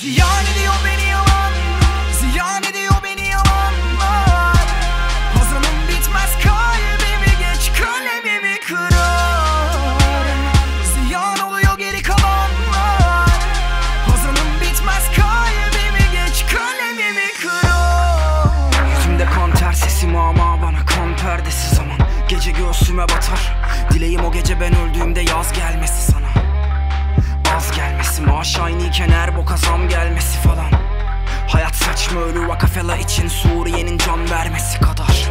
Ziyan ediyor beni yalan Ziyan ediyor beni yalanlar. Hazanım bitmez kalbimi geç kalemimi kırar. Ziyan oluyor geri kalanlar. Hazanım bitmez kalbimi geç kalemimi kırar. Yüzümde kan ter sesim ama bana kan perdesi zaman. Gece göğsüme batar. Dileğim o gece ben öldüğümde yaz gelmesi sana. Az gelmesi maaş aynı vakafela için Suriye'nin can vermesi kadar.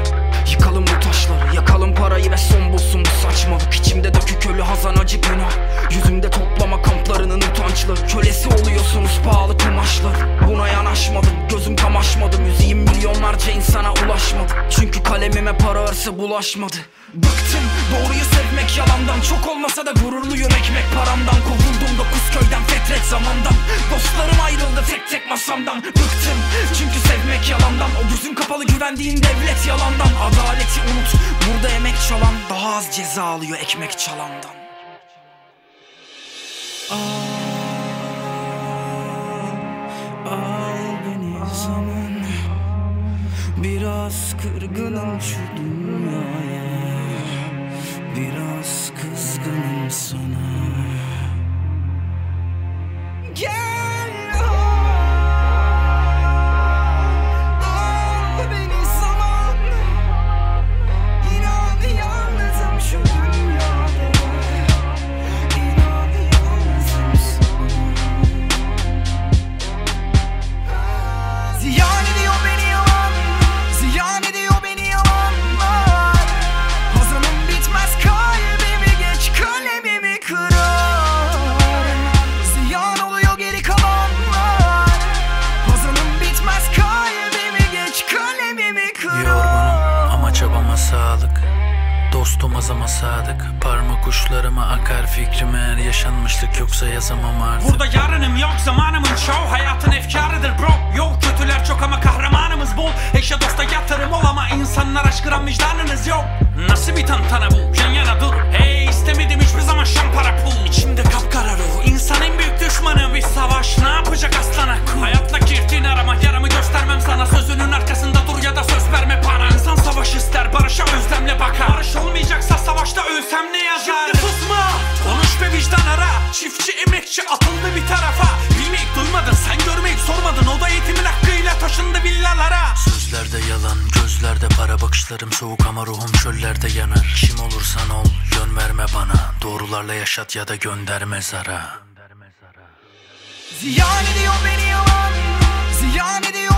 Yıkalım bu taşları yakalım parayı ve son bulsun bu saçmalık İçimde dökük ölü hazan acı günah. Yüzümde toplama kamplarının utançları. Kölesi oluyorsunuz pahalı kumaşlar. Buna yanaşmadım gözüm kamaşmadı Müziğim milyonlarca insana ulaşmadı. Çünkü kalemime para hırsı bulaşmadı. Bıktım doğruyu sevmek yalandan. Çok olmasa da gururluyum ekmek paramdan. Kovuldum dokuz köyden fetret zamandan. Dostlarım tek tek masamdan Bıktım. Çünkü sevmek yalandan. O gözün kapalı güvendiğin devlet yalandan. Adaleti unut. Burada emek çalan Daha az ceza alıyor ekmek çalandan. Al, al beni zaman. Biraz kırgınım şu dünyaya Azama sadık. Parmak uçlarıma akar fikrim eğer yaşanmışlık yoksa yazamam artık. Burada yarınım yok zamanımın çoğu Hayatın efkarıdır bro. Yok kötüler çok ama kahramanımız bol Eşe dosta yatırım ol ama insanlar aşkıran vicdanınız yok. Nasıl bir tantana bu Çiftçi emekçi atıldı bir tarafa. Bilmeyip duymadın sen görmeyip sormadın. O da eğitimin hakkıyla taşındı villalara. Sözlerde yalan gözlerde para. Bakışlarım soğuk ama ruhum çöllerde yanar. Kim olursan ol yön verme bana. Doğrularla yaşat ya da gönder mezara Ziyan ediyor beni yalan. Ziyan ediyor